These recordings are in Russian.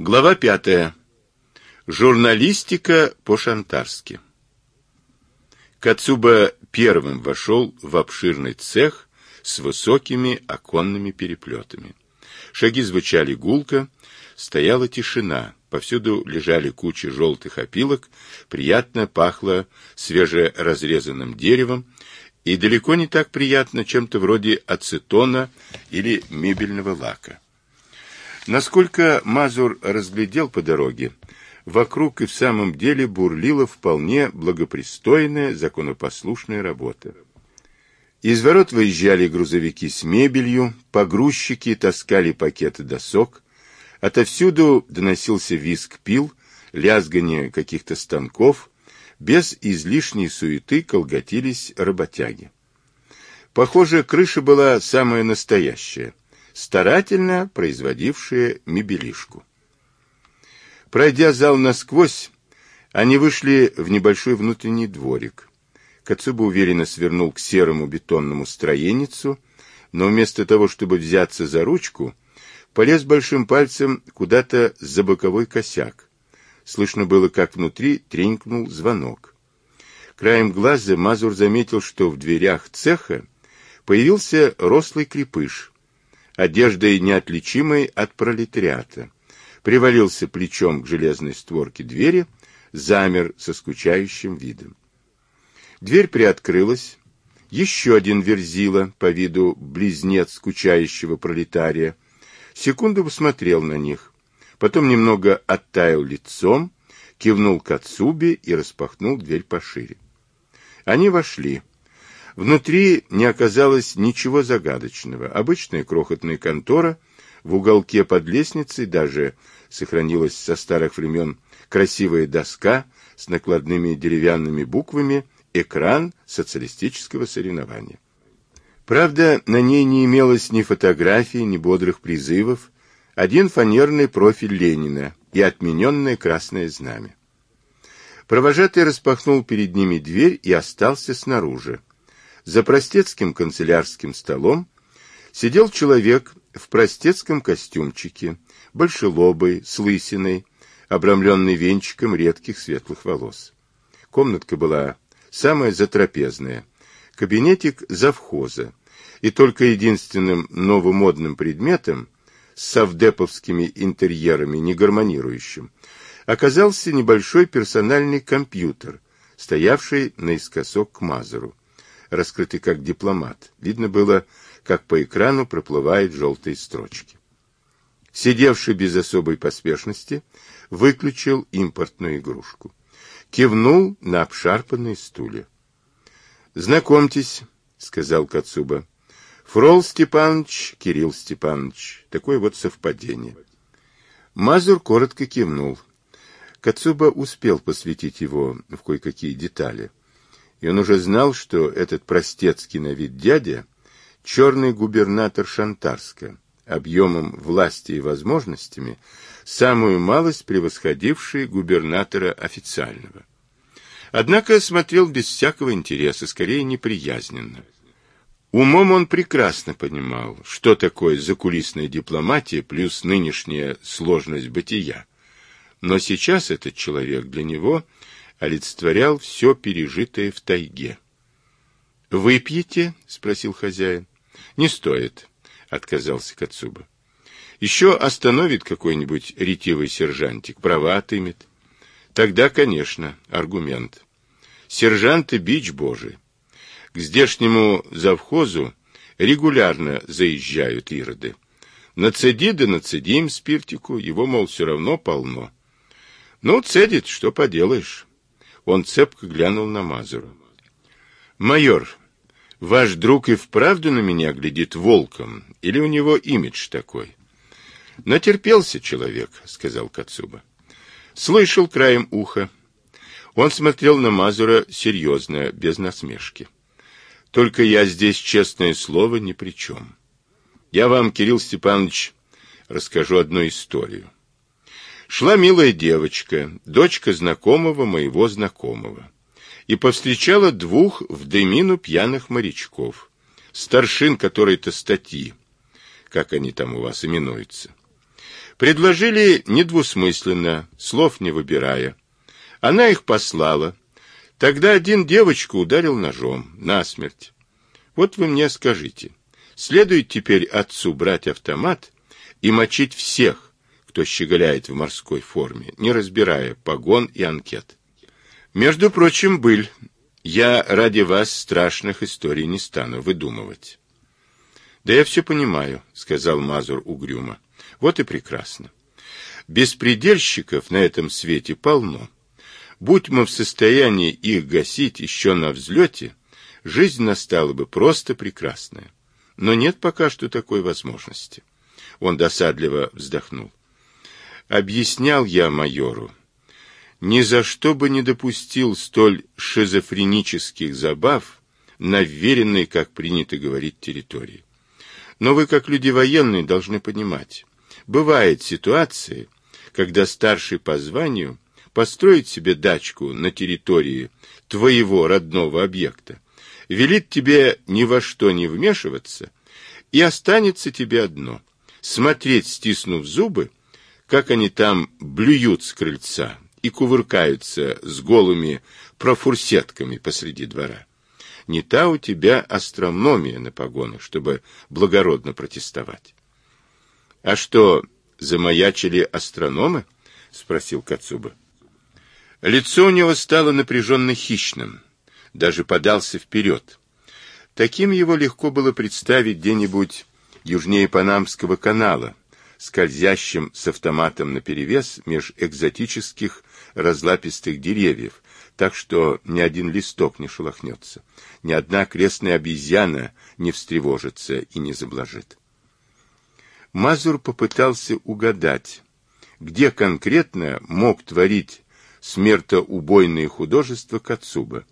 Глава пятая. Журналистика по-шантарски. Кацуба первым вошел в обширный цех с высокими оконными переплетами. Шаги звучали гулко, стояла тишина, повсюду лежали кучи желтых опилок, приятно пахло свежеразрезанным деревом, и далеко не так приятно чем-то вроде ацетона или мебельного лака. Насколько Мазур разглядел по дороге, вокруг и в самом деле бурлила вполне благопристойная, законопослушная работа. Из ворот выезжали грузовики с мебелью, погрузчики таскали пакеты досок, отовсюду доносился визг пил, лязгание каких-то станков, без излишней суеты колготились работяги. Похоже, крыша была самая настоящая — старательно производившие мебелишку. Пройдя зал насквозь, они вышли в небольшой внутренний дворик. Кацуба уверенно свернул к серому бетонному строеницу, но вместо того, чтобы взяться за ручку, полез большим пальцем куда-то за боковой косяк. Слышно было, как внутри тренькнул звонок. Краем глаза Мазур заметил, что в дверях цеха появился рослый крепыш одеждой неотличимой от пролетариата, привалился плечом к железной створке двери, замер со скучающим видом. Дверь приоткрылась. Еще один верзила, по виду близнец скучающего пролетария, секунду посмотрел на них, потом немного оттаял лицом, кивнул к Ацубе и распахнул дверь пошире. Они вошли. Внутри не оказалось ничего загадочного. Обычная крохотная контора, в уголке под лестницей даже сохранилась со старых времен красивая доска с накладными деревянными буквами «Экран социалистического соревнования». Правда, на ней не имелось ни фотографий, ни бодрых призывов, один фанерный профиль Ленина и отмененное красное знамя. Провожатый распахнул перед ними дверь и остался снаружи. За простецким канцелярским столом сидел человек в простецком костюмчике, большелобый, с лысиной, обрамленный венчиком редких светлых волос. Комнатка была самая затрапезная, кабинетик завхоза, и только единственным новомодным предметом с совдеповскими интерьерами не гармонирующим оказался небольшой персональный компьютер, стоявший наискосок к Мазеру раскрытый как дипломат. Видно было, как по экрану проплывают желтые строчки. Сидевший без особой поспешности, выключил импортную игрушку. Кивнул на обшарпанные стулья. «Знакомьтесь», — сказал Кацуба. «Фрол Степанович, Кирилл Степанович. Такое вот совпадение». Мазур коротко кивнул. Кацуба успел посвятить его в кое-какие детали и он уже знал, что этот простецкий на вид дядя — черный губернатор Шантарска, объемом власти и возможностями, самую малость превосходивший губернатора официального. Однако смотрел без всякого интереса, скорее неприязненно. Умом он прекрасно понимал, что такое закулисная дипломатия плюс нынешняя сложность бытия. Но сейчас этот человек для него — олицетворял все пережитое в тайге. «Выпьете?» — спросил хозяин. «Не стоит», — отказался Кацуба. «Еще остановит какой-нибудь ретивый сержантик, права отымет. Тогда, конечно, аргумент. Сержанты — бич божий. К здешнему завхозу регулярно заезжают ироды. Нацеди да нацеди им спиртику, его, мол, все равно полно. Ну, цедит, что поделаешь. Он цепко глянул на Мазура. «Майор, ваш друг и вправду на меня глядит волком, или у него имидж такой?» «Натерпелся человек», — сказал Кацуба. «Слышал краем уха». Он смотрел на Мазура серьезно, без насмешки. «Только я здесь, честное слово, ни при чем. Я вам, Кирилл Степанович, расскажу одну историю. Шла милая девочка, дочка знакомого моего знакомого, и повстречала двух в дымину пьяных морячков, старшин которой-то статьи, как они там у вас именуются. Предложили недвусмысленно, слов не выбирая. Она их послала. Тогда один девочку ударил ножом, насмерть. Вот вы мне скажите, следует теперь отцу брать автомат и мочить всех, кто щеголяет в морской форме, не разбирая погон и анкет? Между прочим, быль, я ради вас страшных историй не стану выдумывать. Да я все понимаю, сказал Мазур угрюмо. Вот и прекрасно. Беспредельщиков на этом свете полно. Будь мы в состоянии их гасить еще на взлете, жизнь настала бы просто прекрасная. Но нет пока что такой возможности. Он досадливо вздохнул. Объяснял я майору. Ни за что бы не допустил столь шизофренических забав на вверенной, как принято говорить, территории. Но вы, как люди военные, должны понимать, бывают ситуации, когда старший по званию построит себе дачку на территории твоего родного объекта, велит тебе ни во что не вмешиваться, и останется тебе одно — смотреть, стиснув зубы, как они там блюют с крыльца и кувыркаются с голыми профурсетками посреди двора. Не та у тебя астрономия на погонах, чтобы благородно протестовать. — А что, замаячили астрономы? — спросил Кацуба. Лицо у него стало напряженно хищным, даже подался вперед. Таким его легко было представить где-нибудь южнее Панамского канала, скользящим с автоматом наперевес меж экзотических разлапистых деревьев, так что ни один листок не шелохнется, ни одна крестная обезьяна не встревожится и не заблажит. Мазур попытался угадать, где конкретно мог творить смертоубойные художества Кацуба,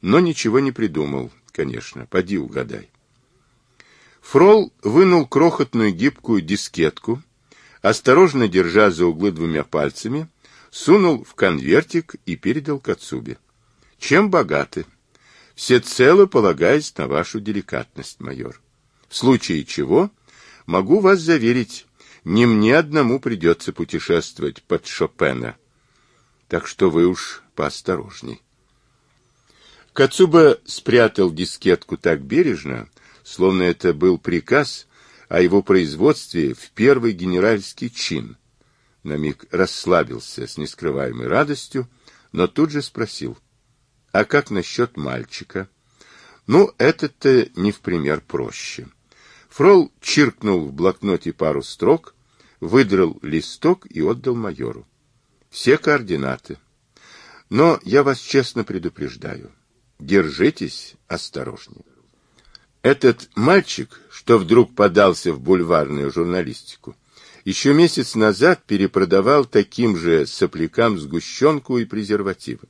но ничего не придумал, конечно, поди угадай. Фрол вынул крохотную гибкую дискетку, осторожно держа за углы двумя пальцами, сунул в конвертик и передал Кацубе. Чем богаты? Всецело полагаясь на вашу деликатность, майор. В случае чего, могу вас заверить, не мне одному придется путешествовать под Шопена. Так что вы уж поосторожней. Кацуба спрятал дискетку так бережно, словно это был приказ о его производстве в первый генеральский чин — на миг расслабился с нескрываемой радостью, но тут же спросил, а как насчет мальчика? Ну, этот-то не в пример проще. Фрол чиркнул в блокноте пару строк, выдрал листок и отдал майору. Все координаты. Но я вас честно предупреждаю. Держитесь осторожнее. Этот мальчик, что вдруг подался в бульварную журналистику, еще месяц назад перепродавал таким же соплякам сгущенку и презервативы.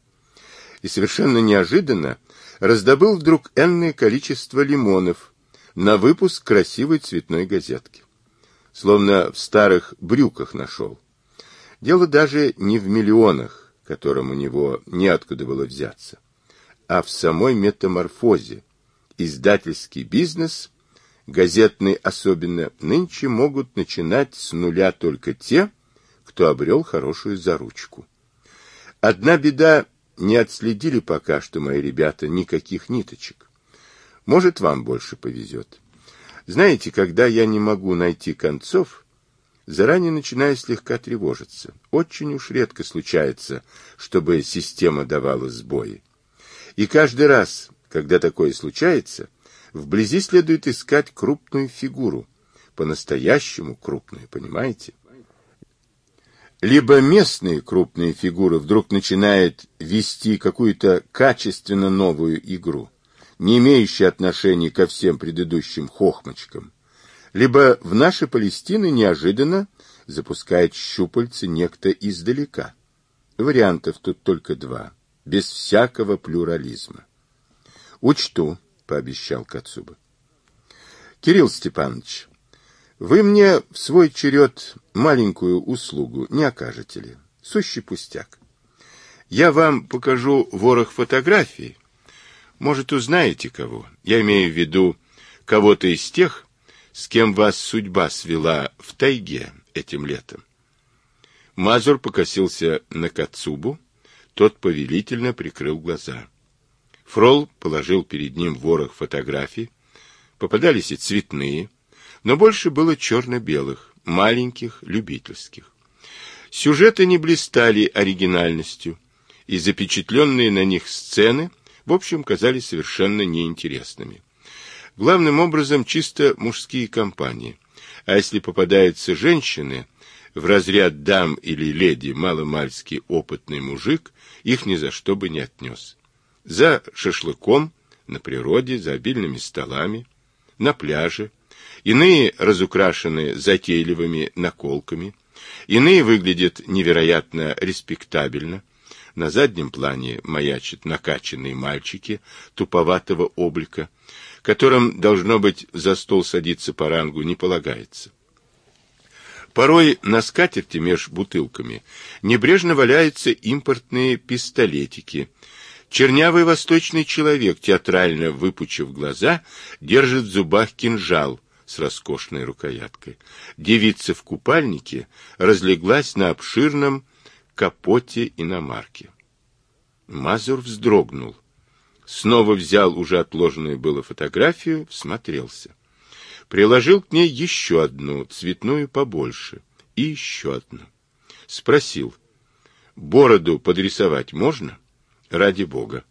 И совершенно неожиданно раздобыл вдруг энное количество лимонов на выпуск красивой цветной газетки. Словно в старых брюках нашел. Дело даже не в миллионах, которым у него неоткуда было взяться, а в самой метаморфозе. Издательский бизнес газетный особенно, нынче могут начинать с нуля только те, кто обрел хорошую заручку. Одна беда, не отследили пока что мои ребята никаких ниточек. Может, вам больше повезет. Знаете, когда я не могу найти концов, заранее начинаю слегка тревожиться. Очень уж редко случается, чтобы система давала сбои. И каждый раз, когда такое случается, Вблизи следует искать крупную фигуру, по-настоящему крупную, понимаете? Либо местные крупные фигуры вдруг начинают вести какую-то качественно новую игру, не имеющую отношения ко всем предыдущим хохмочкам, либо в нашей Палестины неожиданно запускает щупальцы некто издалека. Вариантов тут только два, без всякого плюрализма. Учту, пообещал Кацуба. Кирилл Степанович, вы мне в свой черед маленькую услугу не окажете ли? Сущий пустяк. Я вам покажу ворох фотографий. Может, узнаете кого? Я имею в виду кого-то из тех, с кем вас судьба свела в тайге этим летом. Мазур покосился на Кацубу, тот повелительно прикрыл глаза. Фрол положил перед ним ворох фотографий, попадались и цветные, но больше было черно-белых, маленьких, любительских. Сюжеты не блистали оригинальностью, и запечатленные на них сцены, в общем, казались совершенно неинтересными. Главным образом чисто мужские компании, а если попадаются женщины, в разряд дам или леди маломальский опытный мужик, их ни за что бы не отнес. За шашлыком, на природе, за обильными столами, на пляже, иные разукрашены затейливыми наколками, иные выглядят невероятно респектабельно, на заднем плане маячат накачанные мальчики туповатого облика, которым, должно быть, за стол садиться по рангу не полагается. Порой на скатерти меж бутылками небрежно валяются импортные пистолетики. Чернявый восточный человек, театрально выпучив глаза, держит в зубах кинжал с роскошной рукояткой. Девица в купальнике разлеглась на обширном капоте иномарки. Мазур вздрогнул. Снова взял уже отложенную было фотографию, всмотрелся. Приложил к ней еще одну, цветную побольше, и еще одну. Спросил, бороду подрисовать можно? Ради бога.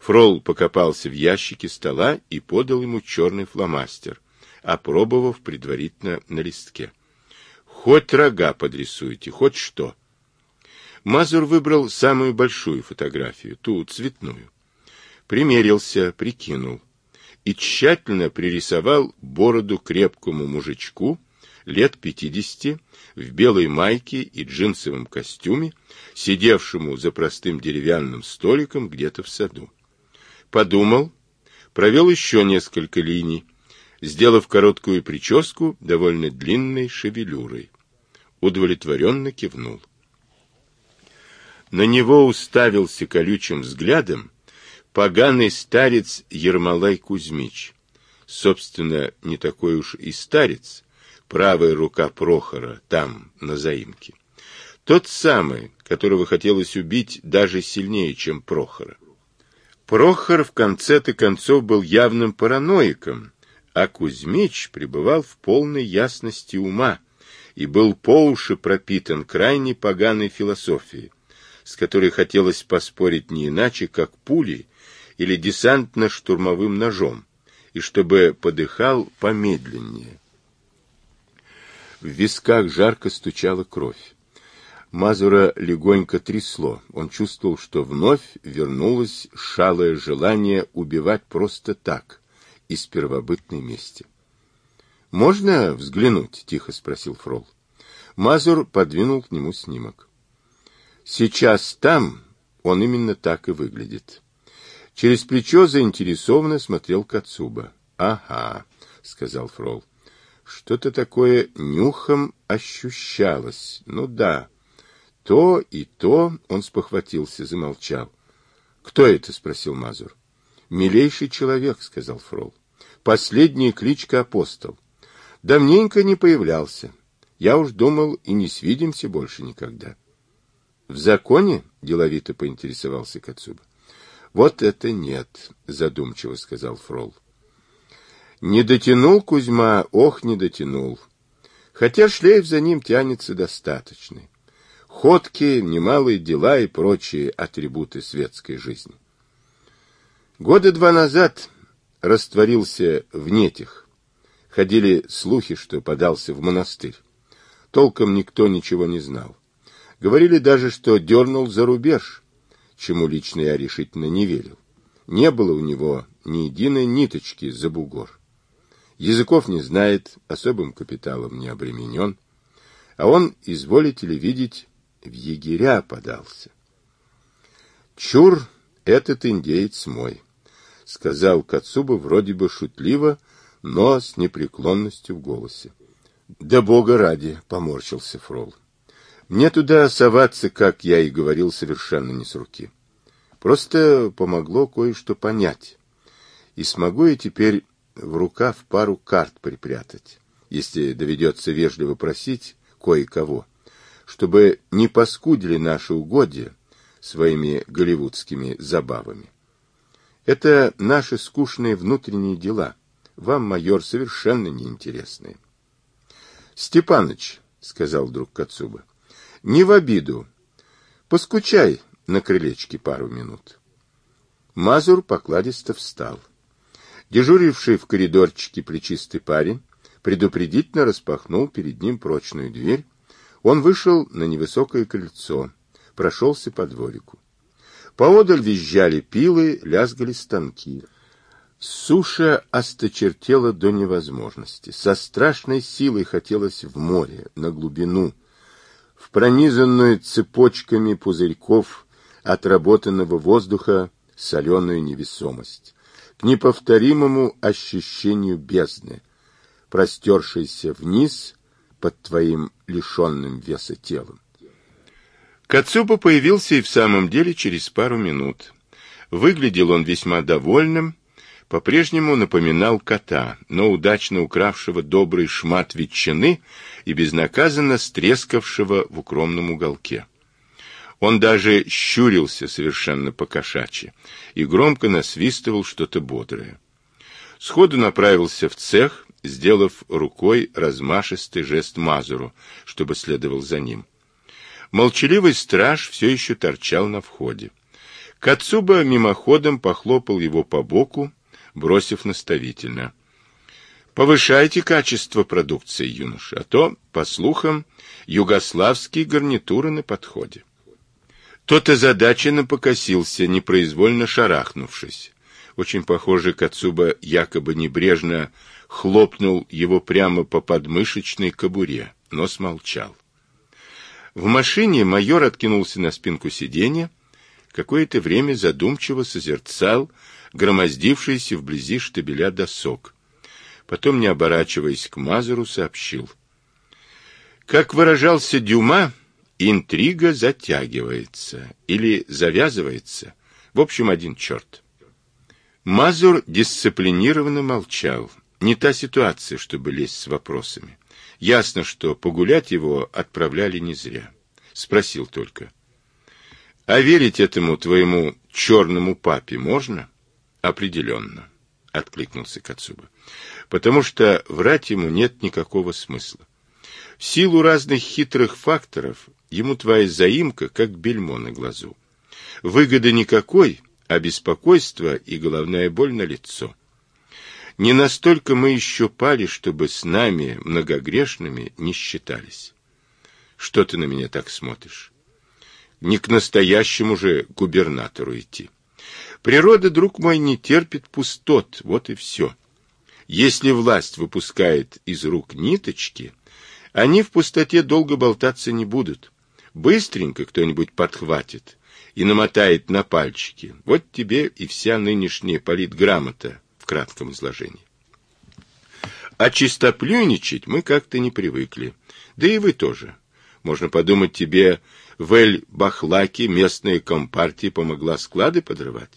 Фрол покопался в ящике стола и подал ему черный фломастер, опробовав предварительно на листке. Хоть рога подрисуйте, хоть что. Мазур выбрал самую большую фотографию, ту цветную. Примерился, прикинул и тщательно пририсовал бороду крепкому мужичку лет пятидесяти в белой майке и джинсовом костюме, сидевшему за простым деревянным столиком где-то в саду. Подумал, провел еще несколько линий, сделав короткую прическу довольно длинной шевелюрой. Удовлетворенно кивнул. На него уставился колючим взглядом поганый старец Ермолай Кузьмич. Собственно, не такой уж и старец, правая рука Прохора, там, на заимке. Тот самый, которого хотелось убить даже сильнее, чем Прохора. Прохор в конце-то концов был явным параноиком, а Кузьмич пребывал в полной ясности ума и был по уши пропитан крайне поганой философией, с которой хотелось поспорить не иначе, как пулей или десантно-штурмовым ножом, и чтобы подыхал помедленнее. В висках жарко стучала кровь. Мазура легонько трясло. Он чувствовал, что вновь вернулось шалое желание убивать просто так, из первобытной мести. «Можно взглянуть?» — тихо спросил Фрол. Мазур подвинул к нему снимок. «Сейчас там он именно так и выглядит». Через плечо заинтересованно смотрел Кацуба. «Ага», — сказал Фрол. «Что-то такое нюхом ощущалось. Ну да, то и то...» — он спохватился, замолчал. «Кто это?» — спросил Мазур. «Милейший человек», — сказал Фрол. «Последняя кличка апостол. Давненько не появлялся. Я уж думал, и не свидимся больше никогда». «В законе?» — деловито поинтересовался Кацуба. Вот это нет, задумчиво сказал Фрол. Не дотянул Кузьма, ох, не дотянул. Хотя шлейф за ним тянется достаточный. Ходки, немалые дела и прочие атрибуты светской жизни. Года два назад растворился в нетях. Ходили слухи, что подался в монастырь. Толком никто ничего не знал. Говорили даже, что дернул за рубеж, чему лично я решительно не верил. Не было у него ни единой ниточки за бугор. Языков не знает, особым капиталом не обременен, а он, изволите ли видеть, в егеря подался. «Чур, этот индеец мой», — сказал Кацуба вроде бы шутливо, но с непреклонностью в голосе. «Да бога ради!» — поморщился Фрол. Мне туда соваться, как я и говорил, совершенно не с руки. Просто помогло кое-что понять. И смогу я теперь в рукав пару карт припрятать, если доведется вежливо просить кое-кого. чтобы не поскудили наши угодья своими голливудскими забавами. Это наши скучные внутренние дела. Вам, майор, совершенно неинтересные. Степаныч, — сказал вдруг Кацуба, — не в обиду. Поскучай на крылечке пару минут. Мазур покладисто встал. Дежуривший в коридорчике плечистый парень предупредительно распахнул перед ним прочную дверь. Он вышел на невысокое крыльцо, прошелся по дворику. Поодаль визжали пилы, лязгали станки. Суша осточертела до невозможности. Со страшной силой хотелось в море, на глубину, в пронизанную цепочками пузырьков отработанного воздуха соленую невесомость, к неповторимому ощущению бездны, простершейся вниз под твоим лишенным веса телом. Кацуба появился и в самом деле через пару минут. Выглядел он весьма довольным, по-прежнему напоминал кота, но удачно укравшего добрый шмат ветчины и безнаказанно стрескавшего в укромном уголке. Он даже щурился совершенно покошачьи и громко насвистывал что-то бодрое. Сходу направился в цех, сделав рукой размашистый жест Мазуру, чтобы следовал за ним. Молчаливый страж все еще торчал на входе. Кацуба мимоходом похлопал его по боку, бросив наставительно. «Повышайте качество продукции, юноша, а то, по слухам, югославские гарнитуры на подходе». Тот озадаченно покосился, непроизвольно шарахнувшись. Очень похоже, Кацуба якобы небрежно хлопнул его прямо по подмышечной кобуре, но смолчал. В машине майор откинулся на спинку сиденья, какое-то время задумчиво созерцал громоздившийся вблизи штабеля досок. Потом, не оборачиваясь к Мазеру, сообщил. Как выражался Дюма, интрига затягивается или завязывается. В общем, один черт. Мазур дисциплинированно молчал. Не та ситуация, чтобы лезть с вопросами. Ясно, что погулять его отправляли не зря. Спросил только. А верить этому твоему черному папе можно? Определенно, откликнулся Кацуба. Потому что врать ему нет никакого смысла. В силу разных хитрых факторов ему твоя заимка как бельмо на глазу. Выгоды никакой, а беспокойство и головная боль на лицо. Не настолько мы еще пали, чтобы с нами, многогрешными, не считались. Что ты на меня так смотришь? Не к настоящему же губернатору идти. Природа, друг мой, не терпит пустот, вот и все. Если власть выпускает из рук ниточки, они в пустоте долго болтаться не будут. Быстренько кто-нибудь подхватит и намотает на пальчики. Вот тебе и вся нынешняя политграмота в кратком изложении. А чистоплюничать мы как-то не привыкли. Да и вы тоже. Можно подумать, тебе в Эль-Бахлаке местная компартия помогла склады подрывать.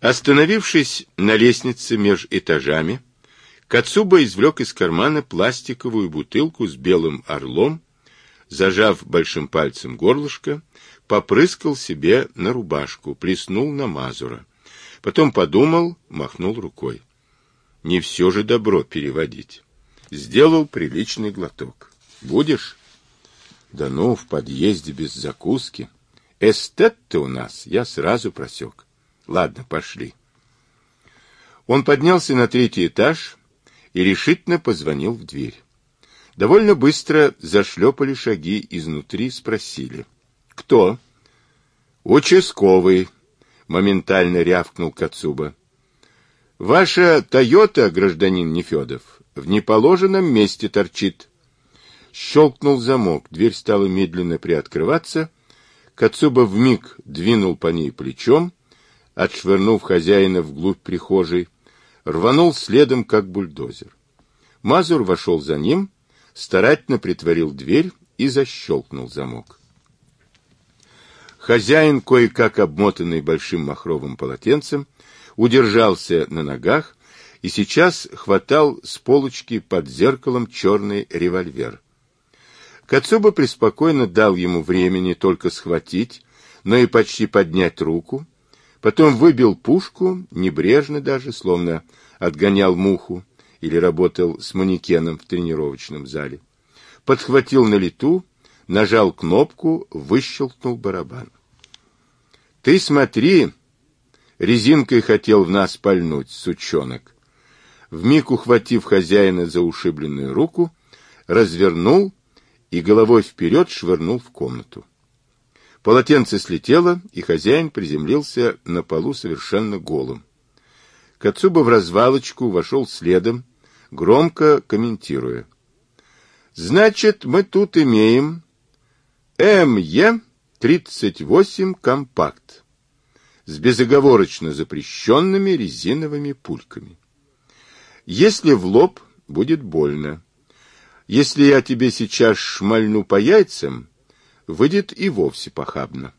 Остановившись на лестнице меж этажами, Кацуба извлек из кармана пластиковую бутылку с белым орлом, зажав большим пальцем горлышко, попрыскал себе на рубашку, плеснул на Мазура. Потом подумал, махнул рукой. Не все же добро переводить. Сделал приличный глоток. Будешь? Да ну, в подъезде без закуски. Эстет ты у нас, я сразу просек. Ладно, пошли. Он поднялся на третий этаж и решительно позвонил в дверь. Довольно быстро зашлепали шаги изнутри, спросили. «Кто?» «Участковый», моментально рявкнул Кацуба. Ваша Тойота, гражданин Нефедов, в неположенном месте торчит. Щелкнул замок, дверь стала медленно приоткрываться. Кацуба вмиг двинул по ней плечом, отшвырнув хозяина вглубь прихожей, рванул следом, как бульдозер. Мазур вошел за ним, старательно притворил дверь и защелкнул замок. Хозяин, кое-как обмотанный большим махровым полотенцем, удержался на ногах и сейчас хватал с полочки под зеркалом черный револьвер. Кацуба преспокойно дал ему времени только схватить, но и почти поднять руку, потом выбил пушку, небрежно даже, словно отгонял муху или работал с манекеном в тренировочном зале, подхватил на лету, нажал кнопку, выщелкнул барабан. «Ты смотри!» Резинкой хотел в нас пальнуть, сучонок. Вмиг ухватив хозяина за ушибленную руку, развернул и головой вперед швырнул в комнату. Полотенце слетело, и хозяин приземлился на полу совершенно голым. Кацуба в развалочку вошел следом, громко комментируя. «Значит, мы тут имеем МЕ-38 компакт с безоговорочно запрещенными резиновыми пульками. Если в лоб, будет больно. Если я тебе сейчас шмальну по яйцам, выйдет и вовсе похабно.